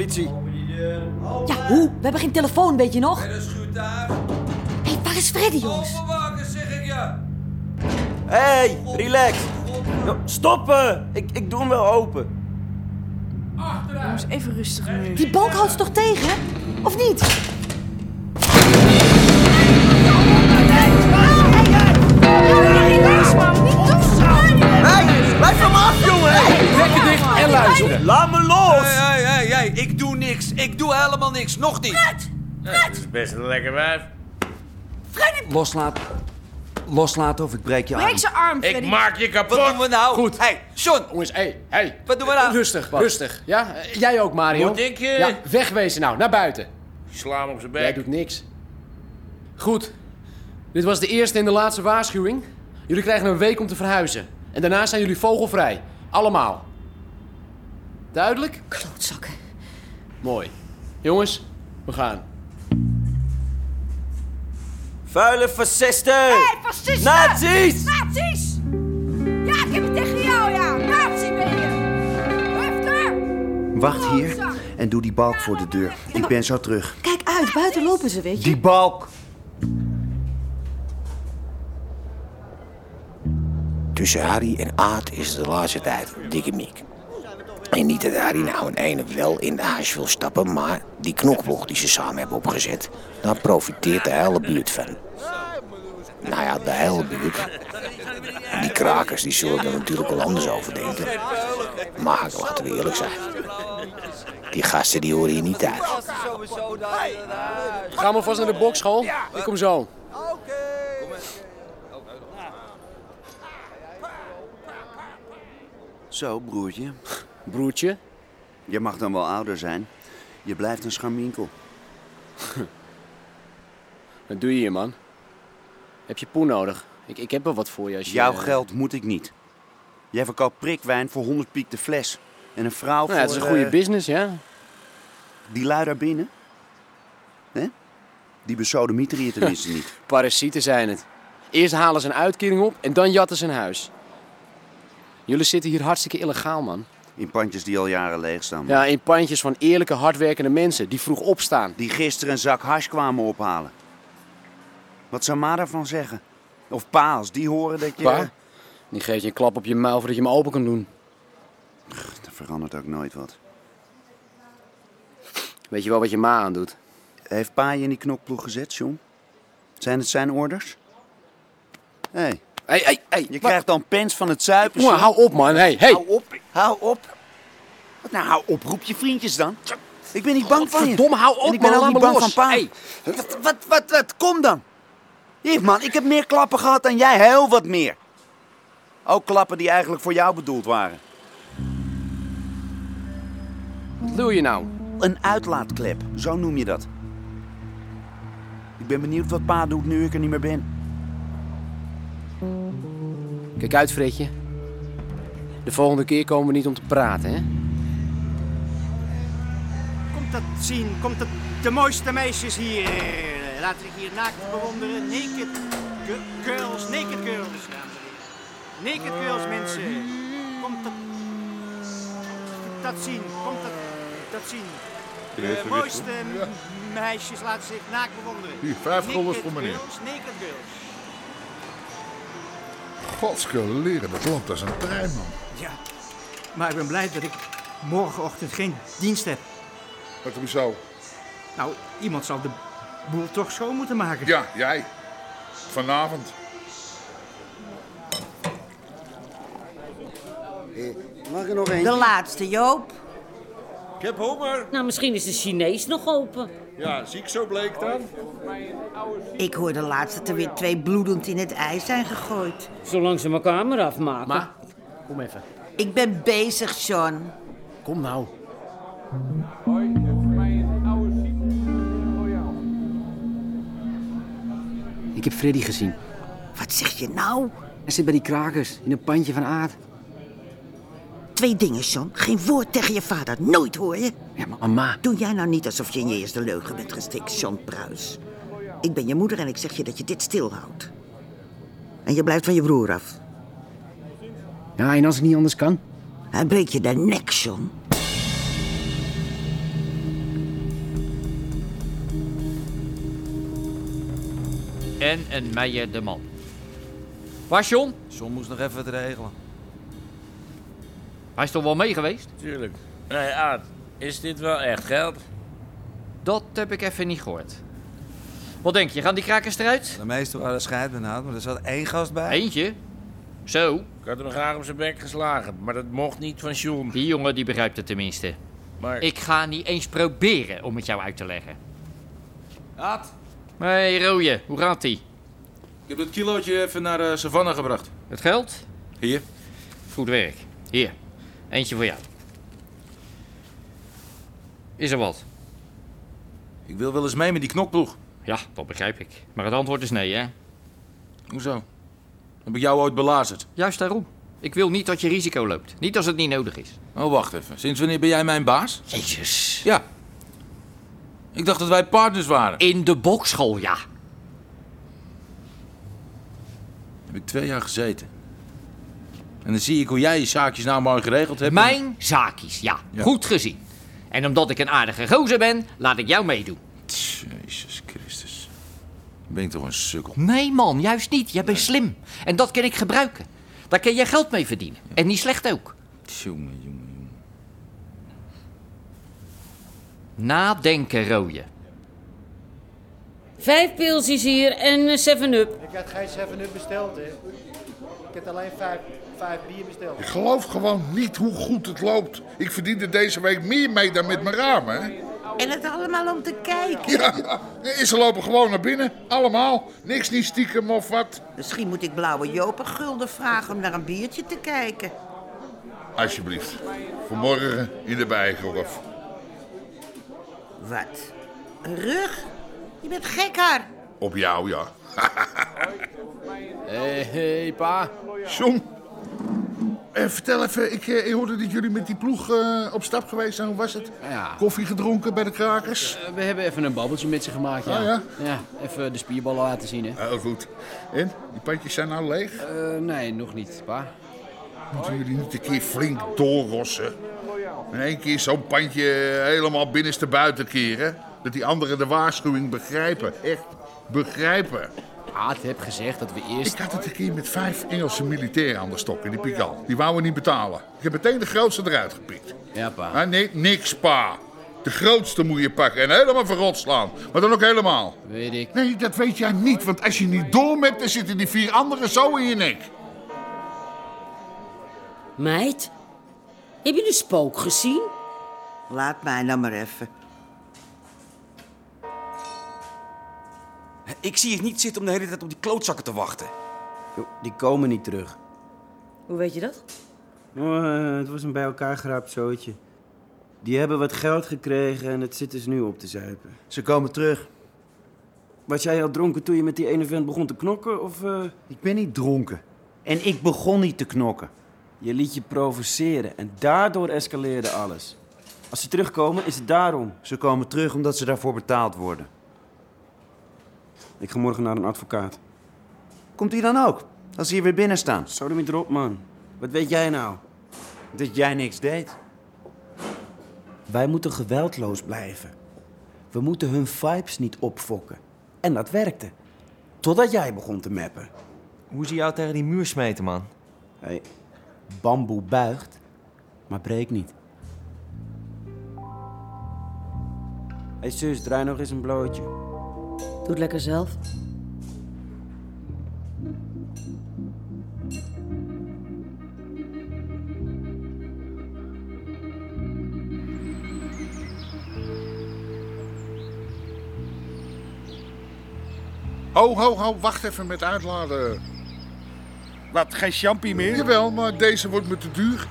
politie. Ja, hoe? We hebben geen telefoon, weet je nog? Hé, waar is Freddy, jongens? Openmaken, zeg ik ja. Hé, hey, relax. Jo, Stoppen! Ik, ik doe hem wel open. Achteruit. Even rustig nu. Die balk houdt ze toch tegen? Of niet? Hé, blijf van me af, jongen! Lekker dicht en luisteren. Laat me los! Ik doe niks. Ik doe helemaal niks. Nog niet. Het is best een lekker wijf. Loslaten. Loslaten of ik breek je arm. Breek zijn arm, Ik Freddy. maak je Wat kapot. doen we nou? Goed. Hé, hey, John. Jongens, hé, hey, hey. Wat doen we nou? Rustig, rustig. Ja? Jij ook, Mario. Moet ik, eh? Ja, wegwezen nou, naar buiten. Sla hem op zijn Jij bek. doet niks. Goed. Dit was de eerste en de laatste waarschuwing. Jullie krijgen een week om te verhuizen. En daarna zijn jullie vogelvrij. Allemaal. Duidelijk? Klootzakken. Mooi. Jongens, we gaan. Vuile fascisten! Hé, fascisten! Nazi's! Nazi's! Ja, ik heb het tegen jou, ja. Nazi ben je. Hufter! Wacht hier en doe die balk voor de deur. Ik ben zo terug. Kijk uit, buiten lopen ze, weet je? Die balk! Tussen Harry en Aad is het de laatste tijd dikke miek. En niet dat Harry nou een ene wel in de haas wil stappen, maar die knokblok die ze samen hebben opgezet, daar profiteert de hele buurt van. Nou ja, de hele buurt. Die krakers die zullen er natuurlijk wel anders over denken. Maar laten we eerlijk zijn. Die gasten die horen hier niet uit. Gaan we vast naar de bokschool? Ik kom zo. Zo, broertje. Broertje. Je mag dan wel ouder zijn. Je blijft een scharminkel. Wat doe je hier, man? Heb je poen nodig? Ik, ik heb wel wat voor je als je... Jouw eh, geld moet ik niet. Jij verkoopt prikwijn voor 100 piek de fles. En een vrouw Nou, ja, het is voor, een goede eh, business, ja. Die lui daar binnen. Hè? Die besodemieter hier tenminste niet. Parasieten zijn het. Eerst halen ze een uitkering op en dan jatten ze een huis. Jullie zitten hier hartstikke illegaal, man. In pandjes die al jaren leeg staan. Ja, in pandjes van eerlijke, hardwerkende mensen die vroeg opstaan. Die gisteren een zak hash kwamen ophalen. Wat zou ma daarvan zeggen? Of pa, als die horen dat je... Pa, die geeft je een klap op je muil voordat je hem open kan doen. Er verandert ook nooit wat. Weet je wel wat je ma aandoet? Heeft pa je in die knokploeg gezet, John? Zijn het zijn orders? Hé, hey, hé, hé. je krijgt dan pens van het zuipen. Jongen, hou op, man. Hé, hé. Hou op, hou op. Wat nou, hou op, roep je vriendjes dan. Ik ben niet bang van je. Verdomme, hou op, En ik ben man. ook Laat niet bang los. van pa. Hey. Wat, wat, wat, wat, kom dan. Hier, man, ik heb meer klappen gehad dan jij, heel wat meer. Ook klappen die eigenlijk voor jou bedoeld waren. Wat doe je nou? Een uitlaatklep, zo noem je dat. Ik ben benieuwd wat pa doet nu ik er niet meer ben. Kijk uit, Fredje. De volgende keer komen we niet om te praten, hè? Komt dat zien? Komt dat de mooiste meisjes hier? Laten we hier naakt bewonderen. Naked girls, naked girls, dames en heren. Naked girls, mensen. Komt dat, dat zien? Komt dat, dat zien? De mooiste m- meisjes laten zich naakt bewonderen. Hier, vijf guldens voor meneer. Girls, naked girls. Godske dat loopt als een trein, man. Ja, maar ik ben blij dat ik morgenochtend geen dienst heb. Wat hoezo? Nou, iemand zal de boel toch schoon moeten maken. Ja, jij. Vanavond. Mag er nog De één? laatste, Joop. Ik heb honger. Nou, misschien is de Chinees nog open. Ja, zie ik zo bleek dan? Ik hoorde laatst dat er weer twee bloedend in het ijs zijn gegooid. Zolang ze elkaar maar afmaken. Ma, kom even. Ik ben bezig, John. Kom nou. Ik heb Freddy gezien. Wat zeg je nou? Hij zit bij die krakers in een pandje van aard. Twee dingen, John. Geen woord tegen je vader. Nooit, hoor je? Ja, maar mama. Doe jij nou niet alsof je in je eerste leugen bent gestikt, John Pruis. Ik ben je moeder en ik zeg je dat je dit stilhoudt. En je blijft van je broer af. Ja, en als het niet anders kan? Hij breekt je de nek, John. En een Meijer de man. Waar John? John moest nog even het regelen. Hij is toch wel mee geweest? Tuurlijk. Nee, Aad, is dit wel echt geld? Dat heb ik even niet gehoord. Wat denk je, gaan die krakers eruit? De meesten waren scheidbenauwd, maar er zat één gast bij. Eentje? Zo. Ik had hem graag op zijn bek geslagen, maar dat mocht niet van John. Die jongen die begrijpt het tenminste. Maar Ik ga niet eens proberen om het jou uit te leggen. Aad, Hé, hey, Rooie, hoe gaat ie? ik heb het kilootje even naar de Savannah gebracht. Het geld? Hier. Goed werk. Hier, eentje voor jou. Is er wat? Ik wil wel eens mee met die knokploeg. Ja, dat begrijp ik. Maar het antwoord is nee, hè? Hoezo? Heb ik jou ooit belazerd? Juist daarom. Ik wil niet dat je risico loopt. Niet als het niet nodig is. Oh, wacht even. Sinds wanneer ben jij mijn baas? Jezus. Ja. Ik dacht dat wij partners waren. In de bokschool, ja. Heb ik twee jaar gezeten. En dan zie ik hoe jij je zaakjes nou mooi geregeld hebt. Mijn zaakjes, ja. Ja. Goed gezien. En omdat ik een aardige gozer ben, laat ik jou meedoen. Jezus Christus. Ben ik toch een sukkel? Nee man, juist niet. Jij bent slim. En dat kan ik gebruiken. Daar kun je geld mee verdienen. En niet slecht ook. Jongen, jongen, jongen. Nadenken, rooie. Vijf pilsjes hier en een 7-up. Ik had geen 7-up besteld, hè. Ik heb alleen vijf, vijf bier besteld. Ik geloof gewoon niet hoe goed het loopt. Ik verdiende deze week meer mee dan met mijn ramen. Hè? En het allemaal om te kijken. Ja, en ze lopen gewoon naar binnen. Allemaal. Niks niet stiekem of wat. Misschien moet ik Blauwe Joop een gulden vragen om naar een biertje te kijken. Alsjeblieft. Vanmorgen in de Bijgolf. Wat? Een rug? Je bent gek, haar. Op jou, ja. Hé, hey, pa. John. Eh, vertel even, ik, eh, ik hoorde dat jullie met die ploeg eh, op stap geweest zijn. Hoe was het? Ja. Koffie gedronken bij de krakers? We hebben even een babbeltje met ze gemaakt, ja. Oh, ja? Ja, even de spierballen laten zien, hè. Heel goed. En? Die pandjes zijn nou leeg? Nee, nog niet, pa. Moeten jullie niet een keer flink doorrossen? In één keer zo'n pandje helemaal binnenste buiten keren? Dat die anderen de waarschuwing begrijpen. Echt begrijpen. Aad heb gezegd dat we eerst... Ik had het een keer met vijf Engelse militairen aan de stok in die Pigal. Die wouden niet betalen. Ik heb meteen de grootste eruit gepikt. Ja, pa. Maar nee, niks pa. De grootste moet je pakken en helemaal verrot slaan. Maar dan ook helemaal. Weet ik. Nee, dat weet jij niet. Want als je niet door hebt, dan zitten die vier anderen zo in je nek. Meid, heb je de spook gezien? Laat mij nou maar even. Ik zie het niet zitten om de hele tijd op die klootzakken te wachten. Die komen niet terug. Hoe weet je dat? Oh, eh, het was een bij elkaar geraapt zootje. Die hebben wat geld gekregen en het zitten ze nu op te zuipen. Ze komen terug. Was jij al dronken toen je met die ene vent begon te knokken? Of, eh? Ik ben niet dronken. En ik begon niet te knokken. Je liet je provoceren en daardoor escaleerde alles. Als ze terugkomen, is het daarom. Ze komen terug omdat ze daarvoor betaald worden. Ik ga morgen naar een advocaat. Komt hij dan ook? Als ze hier weer binnen staan. Sodemiet erop, man. Wat weet jij nou? Dat jij niks deed. Wij moeten geweldloos blijven. We moeten hun vibes niet opfokken. En dat werkte. Totdat jij begon te mappen. Hoe ze jou tegen die muur smeten, man? Hé, hey, bamboe buigt, maar breekt niet. Hé hey zus, draai nog eens een blootje. Doe het lekker zelf. Ho, ho, ho, wacht even met uitladen. Wat, geen champie meer? Jawel, maar deze wordt me te duur.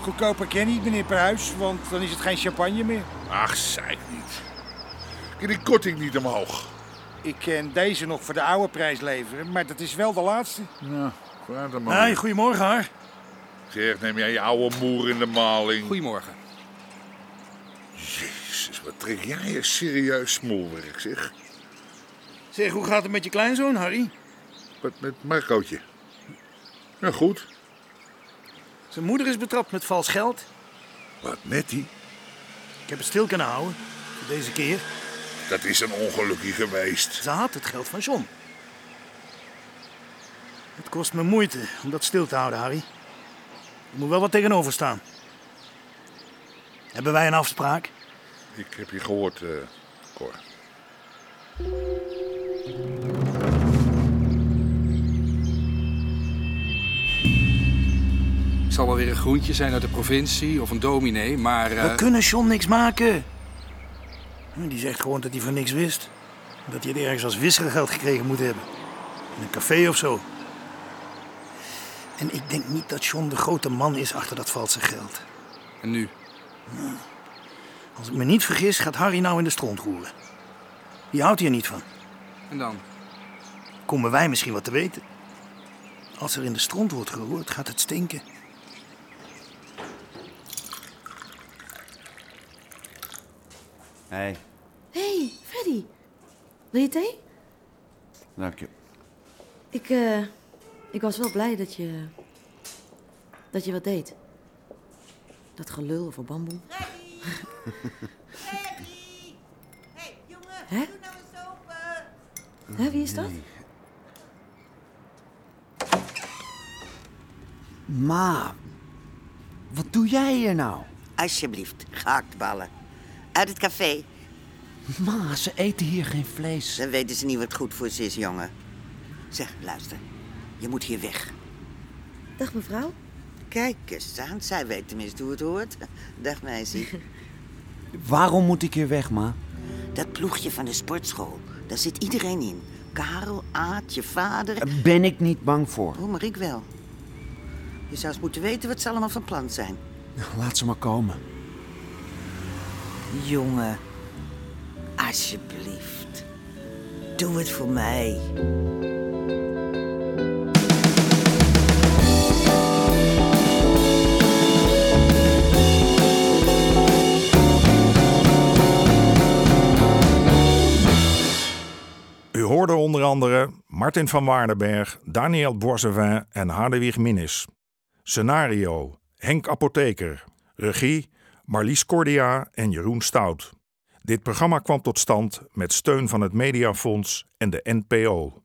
Goedkoper ken niet, meneer Pruis, want dan is het geen champagne meer. Ach, zeik niet. Kun die korting niet omhoog? Ik kan deze nog voor de oude prijs leveren, maar dat is wel de laatste. Ja, vraag dan maar. Hey, goedemorgen, haar. Zeg, neem jij je oude moer in de maling. Goedemorgen. Jezus, wat trek jij een serieus smoelwerk, zeg. Zeg, hoe gaat het met je kleinzoon, Harry? Wat met Marcootje? Ja, goed. Zijn moeder is betrapt met vals geld. Wat, Nettie? Ik heb het stil kunnen houden. Voor deze keer. Dat is een ongelukje geweest. Ze had het geld van John. Het kost me moeite om dat stil te houden, Harry. Er moet wel wat tegenover staan. Hebben wij een afspraak? Ik heb je gehoord, eh Cor. Het zal wel weer een groentje zijn uit de provincie of een dominee, maar... eh, We kunnen John niks maken. Die zegt gewoon dat hij van niks wist. Dat hij het ergens als wisselgeld gekregen moet hebben. In een café of zo. En ik denk niet dat John de grote man is achter dat valse geld. En nu? Als ik me niet vergis, gaat Harry nou in de stront roeren. Die houdt hier niet van. En dan? Komen wij misschien wat te weten? Als er in de stront wordt geroerd, gaat het stinken. Hey, hey, Freddy. Wil je thee? dank je. Ik, eh, ik was wel blij dat je... dat je wat deed. Dat gelul over bamboe. Hè? Hè, wie is dat? Ma, wat doe jij hier nou? Alsjeblieft, gehaktballen. Uit het café. Ma, ze eten hier geen vlees. Dan weten ze niet wat goed voor ze is, jongen. Zeg, luister. Je moet hier weg. Dag mevrouw. Kijk eens aan. Zij weet tenminste hoe het hoort. Dag meisje. Waarom moet ik hier weg, ma? Dat ploegje van de sportschool. Daar zit iedereen in. Karel, Aad, je vader. Daar ben ik niet bang voor. Oh, maar ik wel. Je zou eens moeten weten wat ze allemaal van plan zijn. Laat ze maar komen. Jongen, alsjeblieft. Doe het voor mij. U hoorde onder andere Martin van Waardenberg, Daniel Boisevin en Hadewig Minnis. Scenario Henk Apotheker. Regie Marlies Cordia en Jeroen Stout. Dit programma kwam tot stand met steun van het Mediafonds en de NPO.